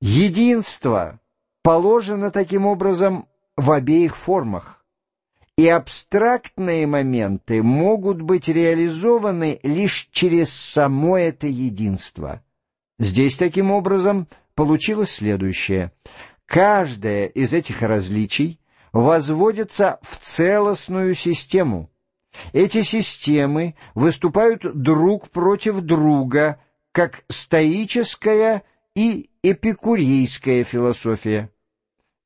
Единство положено таким образом в обеих формах, и абстрактные моменты могут быть реализованы лишь через само это единство. Здесь таким образом получилось следующее. Каждое из этих различий возводится в целостную систему. Эти системы выступают друг против друга, как стоическая и эпикурейская философия.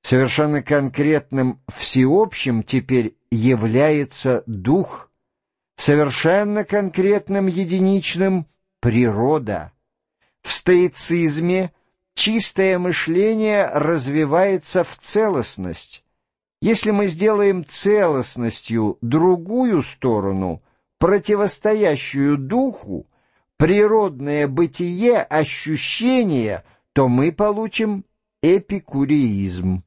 Совершенно конкретным всеобщим теперь является дух, совершенно конкретным единичным — природа. В стоицизме чистое мышление развивается в целостность. Если мы сделаем целостностью другую сторону, противостоящую духу, природное бытие, ощущение, то мы получим эпикуреизм.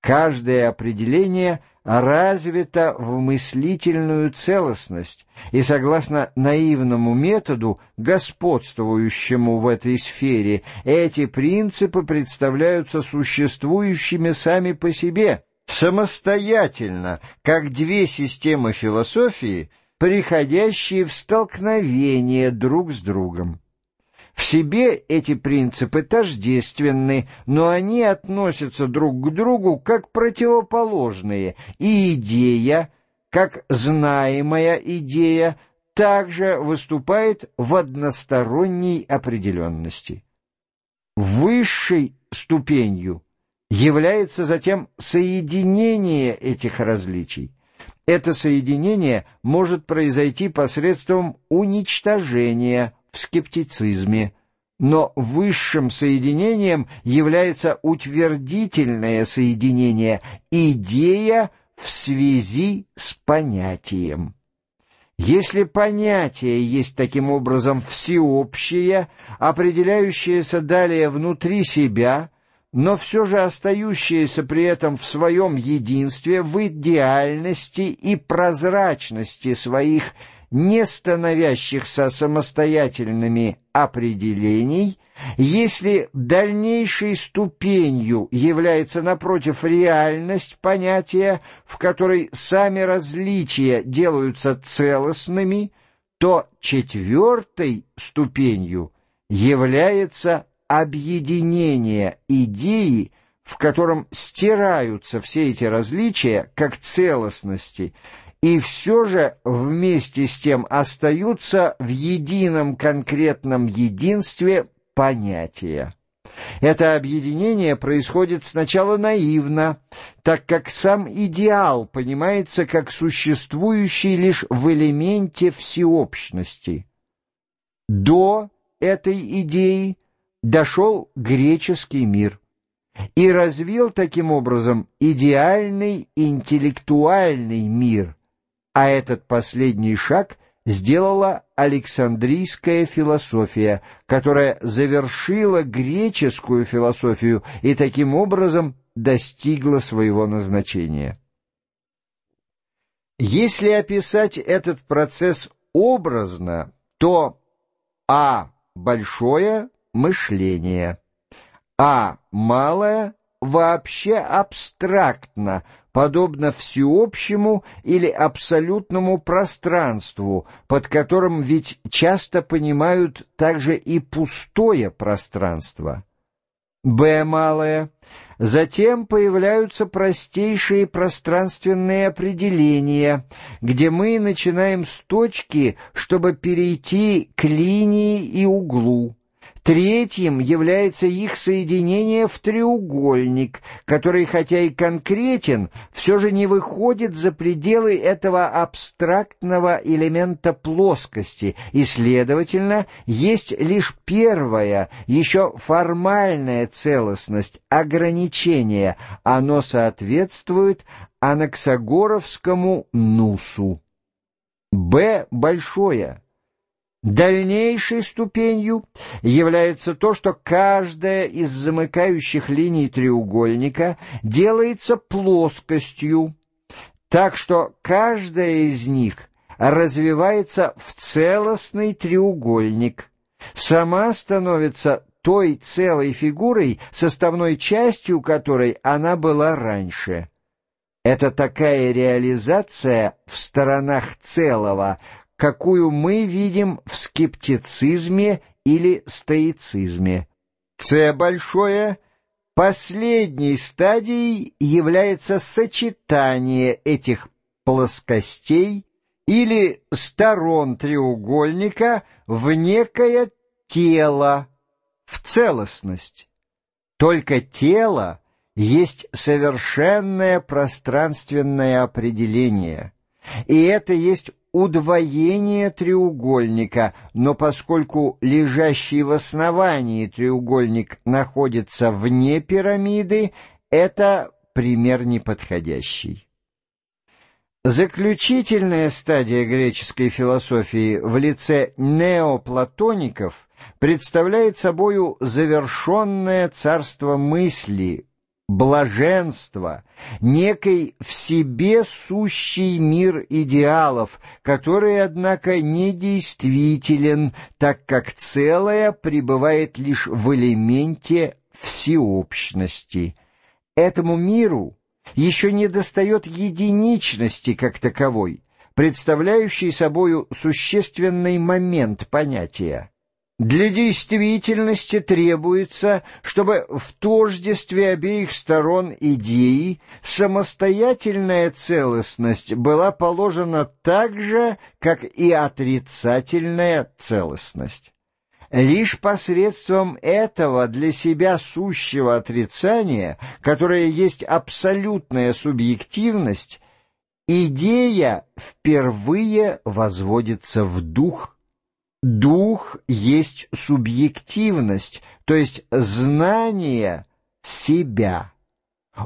Каждое определение развито в мыслительную целостность, и согласно наивному методу, господствующему в этой сфере, эти принципы представляются существующими сами по себе, самостоятельно, как две системы философии — приходящие в столкновение друг с другом. В себе эти принципы тождественны, но они относятся друг к другу как противоположные, и идея, как знаемая идея, также выступает в односторонней определенности. Высшей ступенью является затем соединение этих различий, это соединение может произойти посредством уничтожения в скептицизме, но высшим соединением является утвердительное соединение, идея в связи с понятием. Если понятие есть таким образом всеобщее, определяющееся далее внутри себя – но все же остающиеся при этом в своем единстве, в идеальности и прозрачности своих не становящихся самостоятельными определений, если дальнейшей ступенью является, напротив, реальность понятия, в которой сами различия делаются целостными, то четвертой ступенью является объединение идеи, в котором стираются все эти различия как целостности, и все же вместе с тем остаются в едином конкретном единстве понятия. Это объединение происходит сначала наивно, так как сам идеал понимается как существующий лишь в элементе всеобщности. До этой идеи дошел греческий мир и развил таким образом идеальный интеллектуальный мир, а этот последний шаг сделала Александрийская философия, которая завершила греческую философию и таким образом достигла своего назначения. Если описать этот процесс образно, то А большое мышление, а малое вообще абстрактно, подобно всеобщему или абсолютному пространству, под которым ведь часто понимают также и пустое пространство. Б малое. Затем появляются простейшие пространственные определения, где мы начинаем с точки, чтобы перейти к линии и углу. Третьим является их соединение в треугольник, который, хотя и конкретен, все же не выходит за пределы этого абстрактного элемента плоскости, и, следовательно, есть лишь первая, еще формальная целостность, ограничение, оно соответствует анаксагоровскому нусу. Б большое Дальнейшей ступенью является то, что каждая из замыкающих линий треугольника делается плоскостью, так что каждая из них развивается в целостный треугольник, сама становится той целой фигурой, составной частью которой она была раньше. Это такая реализация в сторонах целого, какую мы видим в скептицизме или стоицизме. С большое последней стадией является сочетание этих плоскостей или сторон треугольника в некое тело, в целостность. Только тело есть совершенное пространственное определение, и это есть удвоение треугольника, но поскольку лежащий в основании треугольник находится вне пирамиды, это пример неподходящий. Заключительная стадия греческой философии в лице неоплатоников представляет собою завершенное царство мысли, блаженство, некий в себе сущий мир идеалов, который, однако, не действителен, так как целое пребывает лишь в элементе всеобщности. Этому миру еще не достает единичности как таковой, представляющей собою существенный момент понятия. Для действительности требуется, чтобы в тождестве обеих сторон идеи самостоятельная целостность была положена так же, как и отрицательная целостность. Лишь посредством этого для себя сущего отрицания, которое есть абсолютная субъективность, идея впервые возводится в дух. Дух есть субъективность, то есть знание себя.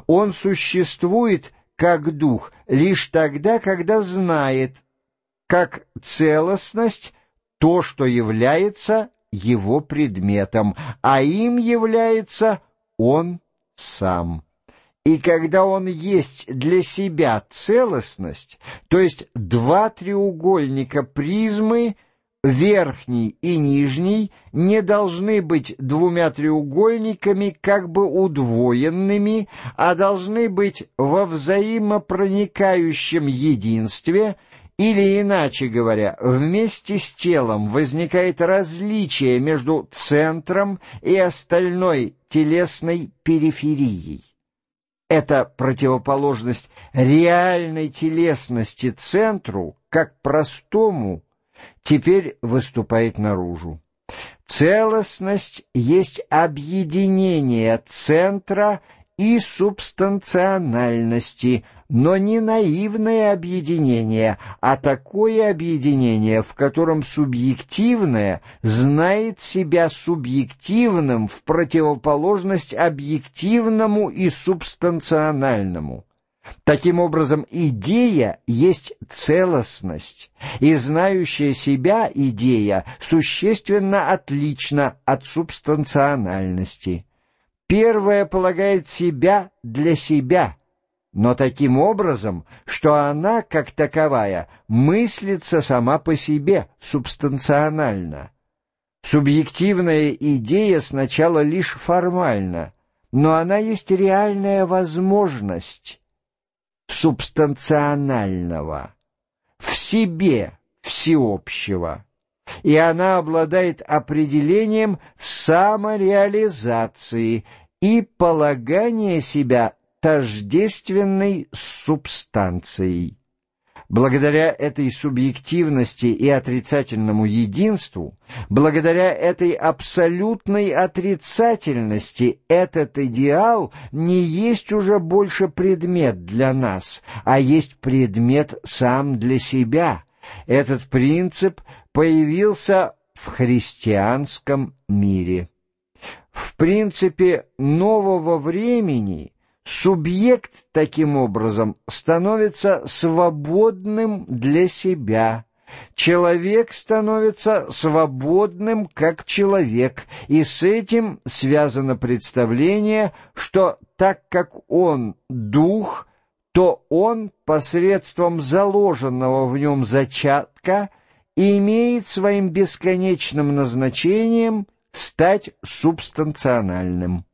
Он существует как дух лишь тогда, когда знает, как целостность, то, что является его предметом, а им является он сам. И когда он есть для себя целостность, то есть два треугольника призмы, верхний и нижний, не должны быть двумя треугольниками как бы удвоенными, а должны быть во взаимопроникающем единстве – или, иначе говоря, вместе с телом возникает различие между центром и остальной телесной периферией. Эта противоположность реальной телесности центру, как простому, теперь выступает наружу. Целостность есть объединение центра и субстанциональности – но не наивное объединение, а такое объединение, в котором субъективное знает себя субъективным в противоположность объективному и субстанциональному. Таким образом, идея есть целостность, и знающая себя идея существенно отлична от субстанциональности. Первая полагает себя для себя – но таким образом, что она, как таковая, мыслится сама по себе, субстанционально. Субъективная идея сначала лишь формальна, но она есть реальная возможность субстанционального, в себе всеобщего, и она обладает определением самореализации и полагания себя тождественной субстанцией. Благодаря этой субъективности и отрицательному единству, благодаря этой абсолютной отрицательности, этот идеал не есть уже больше предмет для нас, а есть предмет сам для себя. Этот принцип появился в христианском мире. В принципе нового времени – Субъект, таким образом, становится свободным для себя. Человек становится свободным как человек, и с этим связано представление, что так как он дух, то он посредством заложенного в нем зачатка имеет своим бесконечным назначением стать субстанциональным.